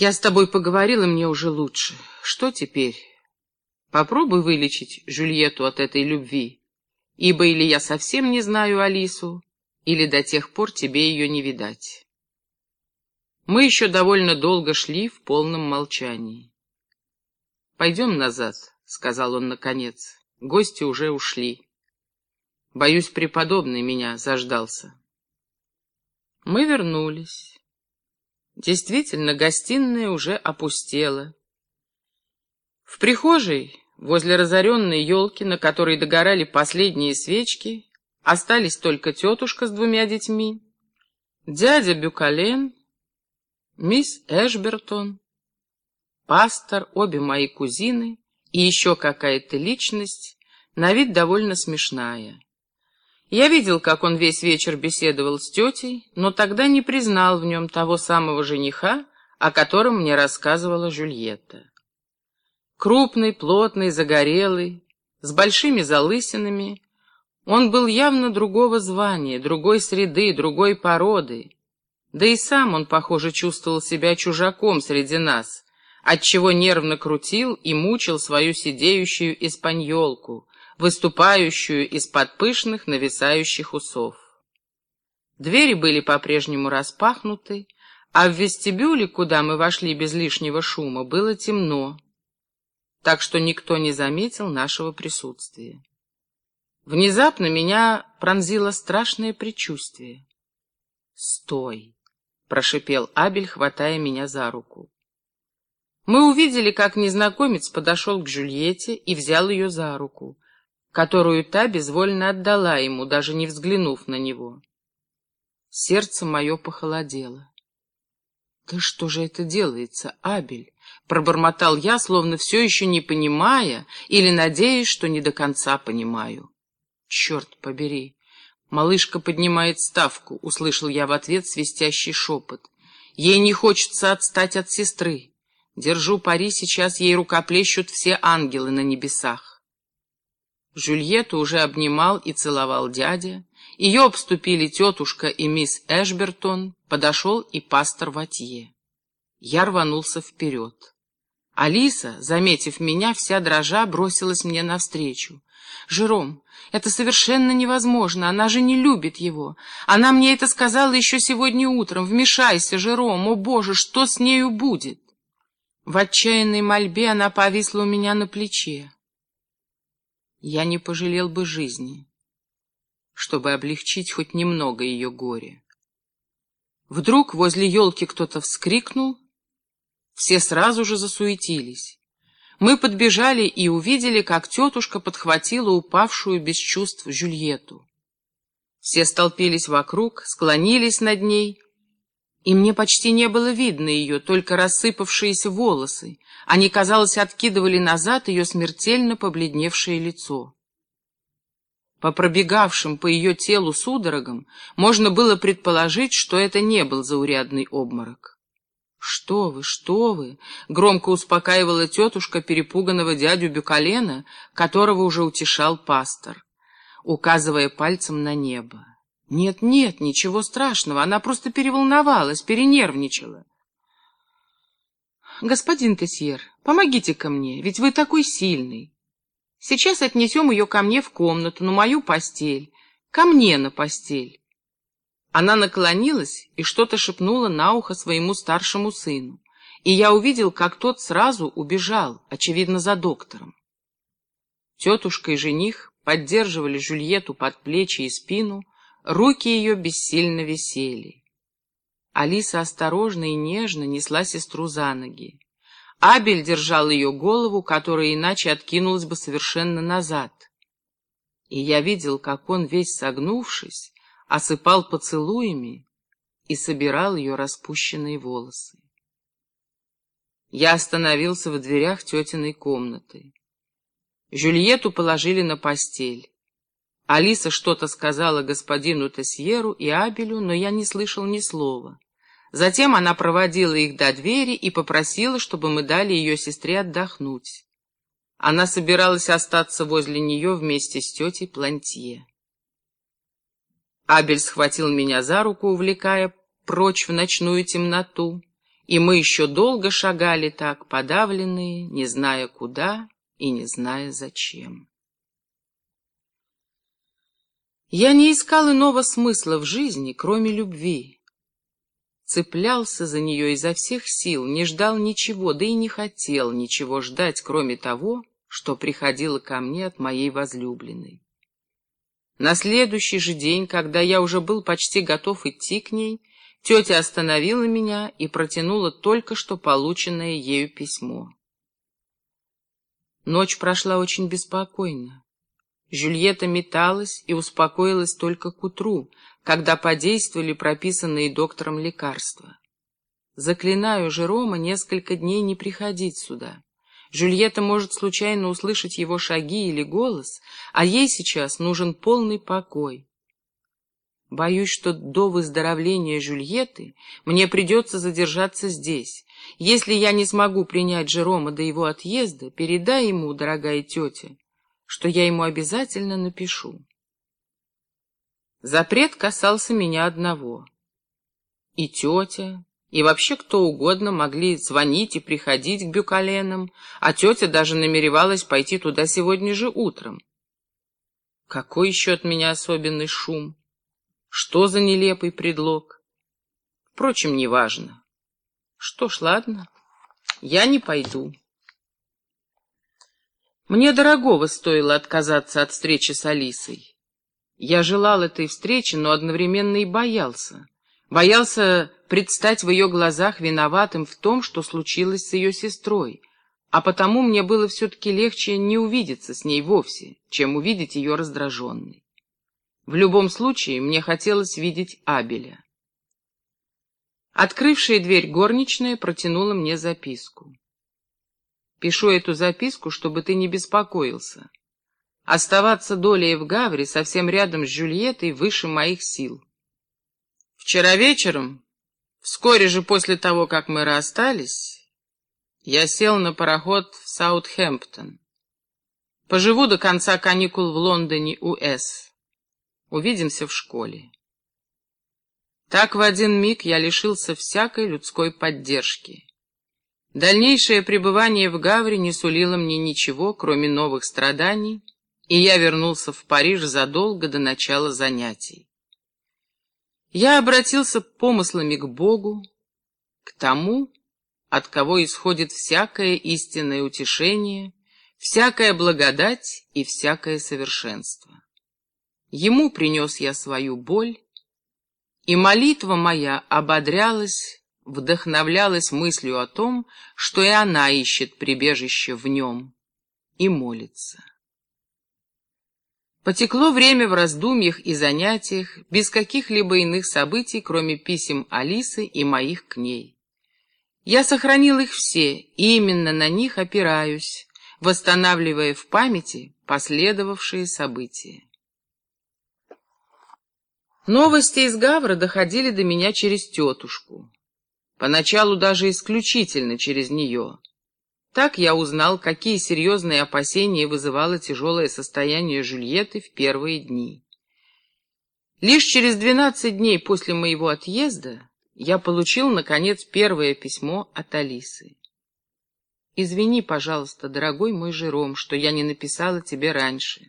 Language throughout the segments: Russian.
Я с тобой поговорила, мне уже лучше. Что теперь? Попробуй вылечить Жюльету от этой любви, ибо или я совсем не знаю Алису, или до тех пор тебе ее не видать. Мы еще довольно долго шли в полном молчании. «Пойдем назад», — сказал он наконец. «Гости уже ушли. Боюсь, преподобный меня заждался». Мы вернулись. Действительно, гостиная уже опустела. В прихожей, возле разоренной елки, на которой догорали последние свечки, остались только тетушка с двумя детьми, дядя Бюкален, мисс Эшбертон, пастор, обе мои кузины и еще какая-то личность, на вид довольно смешная. Я видел, как он весь вечер беседовал с тетей, но тогда не признал в нем того самого жениха, о котором мне рассказывала Жюльетта. Крупный, плотный, загорелый, с большими залысинами, он был явно другого звания, другой среды, другой породы. Да и сам он, похоже, чувствовал себя чужаком среди нас, отчего нервно крутил и мучил свою сидеющую испаньолку, выступающую из-под пышных нависающих усов. Двери были по-прежнему распахнуты, а в вестибюле, куда мы вошли без лишнего шума, было темно, так что никто не заметил нашего присутствия. Внезапно меня пронзило страшное предчувствие. «Стой!» — прошипел Абель, хватая меня за руку. Мы увидели, как незнакомец подошел к Джульетте и взял ее за руку — которую та безвольно отдала ему, даже не взглянув на него. Сердце мое похолодело. «Да что же это делается, Абель?» — пробормотал я, словно все еще не понимая или надеясь, что не до конца понимаю. «Черт побери!» Малышка поднимает ставку, — услышал я в ответ свистящий шепот. Ей не хочется отстать от сестры. Держу пари, сейчас ей рукоплещут все ангелы на небесах. Жюльетту уже обнимал и целовал дядя. Ее обступили тетушка и мисс Эшбертон, подошел и пастор Ватье. Я рванулся вперед. Алиса, заметив меня, вся дрожа, бросилась мне навстречу. «Жером, это совершенно невозможно, она же не любит его. Она мне это сказала еще сегодня утром. Вмешайся, Жером, о боже, что с нею будет?» В отчаянной мольбе она повисла у меня на плече я не пожалел бы жизни, чтобы облегчить хоть немного ее горе. Вдруг возле елки кто-то вскрикнул, все сразу же засуетились. Мы подбежали и увидели, как тетушка подхватила упавшую без чувств Жюльету. Все столпились вокруг, склонились над ней, и мне почти не было видно ее, только рассыпавшиеся волосы, они, казалось, откидывали назад ее смертельно побледневшее лицо. По пробегавшим по ее телу судорогам можно было предположить, что это не был заурядный обморок. «Что вы, что вы!» — громко успокаивала тетушка перепуганного дядю Бюкалена, которого уже утешал пастор, указывая пальцем на небо. «Нет, нет, ничего страшного, она просто переволновалась, перенервничала. «Господин Тесьер, помогите-ка мне, ведь вы такой сильный. Сейчас отнесем ее ко мне в комнату, на мою постель, ко мне на постель». Она наклонилась и что-то шепнула на ухо своему старшему сыну, и я увидел, как тот сразу убежал, очевидно, за доктором. Тетушка и жених поддерживали Жюльету под плечи и спину, руки ее бессильно висели. Алиса осторожно и нежно несла сестру за ноги. Абель держал ее голову, которая иначе откинулась бы совершенно назад. И я видел, как он, весь согнувшись, осыпал поцелуями и собирал ее распущенные волосы. Я остановился в дверях тетиной комнаты. Жюльету положили на постель. Алиса что-то сказала господину Тесьеру и Абелю, но я не слышал ни слова. Затем она проводила их до двери и попросила, чтобы мы дали ее сестре отдохнуть. Она собиралась остаться возле нее вместе с тетей Плантье. Абель схватил меня за руку, увлекая прочь в ночную темноту, и мы еще долго шагали так, подавленные, не зная куда и не зная зачем. Я не искал иного смысла в жизни, кроме любви. Цеплялся за нее изо всех сил, не ждал ничего, да и не хотел ничего ждать, кроме того, что приходило ко мне от моей возлюбленной. На следующий же день, когда я уже был почти готов идти к ней, тетя остановила меня и протянула только что полученное ею письмо. Ночь прошла очень беспокойно. Жюльетта металась и успокоилась только к утру, когда подействовали прописанные доктором лекарства. Заклинаю Жерома несколько дней не приходить сюда. Жюльетта может случайно услышать его шаги или голос, а ей сейчас нужен полный покой. Боюсь, что до выздоровления Жюльетты мне придется задержаться здесь. Если я не смогу принять Жерома до его отъезда, передай ему, дорогая тетя, что я ему обязательно напишу. Запрет касался меня одного. И тетя, и вообще кто угодно могли звонить и приходить к Бюкаленам, а тетя даже намеревалась пойти туда сегодня же утром. Какой еще от меня особенный шум? Что за нелепый предлог? Впрочем, неважно. Что ж, ладно, я не пойду. Мне дорогого стоило отказаться от встречи с Алисой. Я желал этой встречи, но одновременно и боялся. Боялся предстать в ее глазах виноватым в том, что случилось с ее сестрой, а потому мне было все-таки легче не увидеться с ней вовсе, чем увидеть ее раздраженной. В любом случае, мне хотелось видеть Абеля. Открывшая дверь горничная протянула мне записку. «Пишу эту записку, чтобы ты не беспокоился. Оставаться долей в Гавре совсем рядом с Жюльеттой выше моих сил. Вчера вечером, вскоре же после того, как мы расстались, я сел на пароход в Саутхэмптон. Поживу до конца каникул в Лондоне у С. Увидимся в школе. Так в один миг я лишился всякой людской поддержки. Дальнейшее пребывание в Гавре не сулило мне ничего, кроме новых страданий, и я вернулся в Париж задолго до начала занятий. Я обратился помыслами к Богу, к тому, от кого исходит всякое истинное утешение, всякая благодать и всякое совершенство. Ему принес я свою боль, и молитва моя ободрялась, вдохновлялась мыслью о том, что и она ищет прибежище в нем и молится. Потекло время в раздумьях и занятиях, без каких-либо иных событий, кроме писем Алисы и моих к ней. Я сохранил их все, и именно на них опираюсь, восстанавливая в памяти последовавшие события. Новости из Гавра доходили до меня через тетушку. Поначалу даже исключительно через нее. Так я узнал, какие серьезные опасения вызывало тяжелое состояние Жюльетты в первые дни. Лишь через двенадцать дней после моего отъезда я получил, наконец, первое письмо от Алисы. «Извини, пожалуйста, дорогой мой Жером, что я не написала тебе раньше.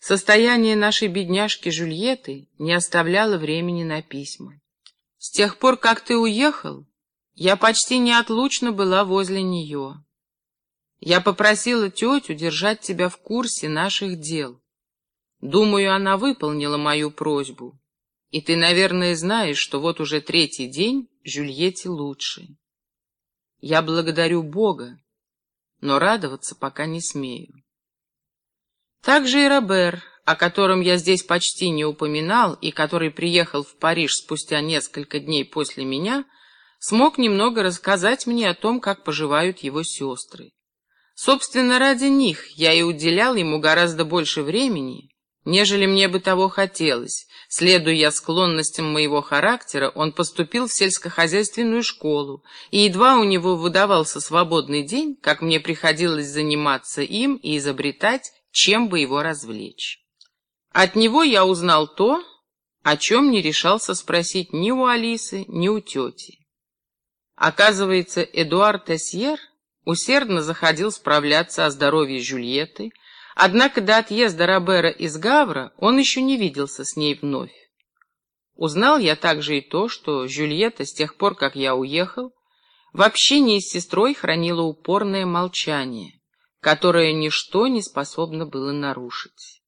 Состояние нашей бедняжки Жюльетты не оставляло времени на письма. С тех пор, как ты уехал, я почти неотлучно была возле нее». Я попросила тетю держать тебя в курсе наших дел. Думаю, она выполнила мою просьбу. И ты, наверное, знаешь, что вот уже третий день Жюльетте лучше. Я благодарю Бога, но радоваться пока не смею. Также и Робер, о котором я здесь почти не упоминал и который приехал в Париж спустя несколько дней после меня, смог немного рассказать мне о том, как поживают его сестры. Собственно, ради них я и уделял ему гораздо больше времени, нежели мне бы того хотелось. Следуя склонностям моего характера, он поступил в сельскохозяйственную школу, и едва у него выдавался свободный день, как мне приходилось заниматься им и изобретать, чем бы его развлечь. От него я узнал то, о чем не решался спросить ни у Алисы, ни у тети. Оказывается, Эдуард Тесьер усердно заходил справляться о здоровье Жюльетты, однако до отъезда Робера из Гавра он еще не виделся с ней вновь. Узнал я также и то, что Жюльетта с тех пор, как я уехал, в общении с сестрой хранила упорное молчание, которое ничто не способно было нарушить.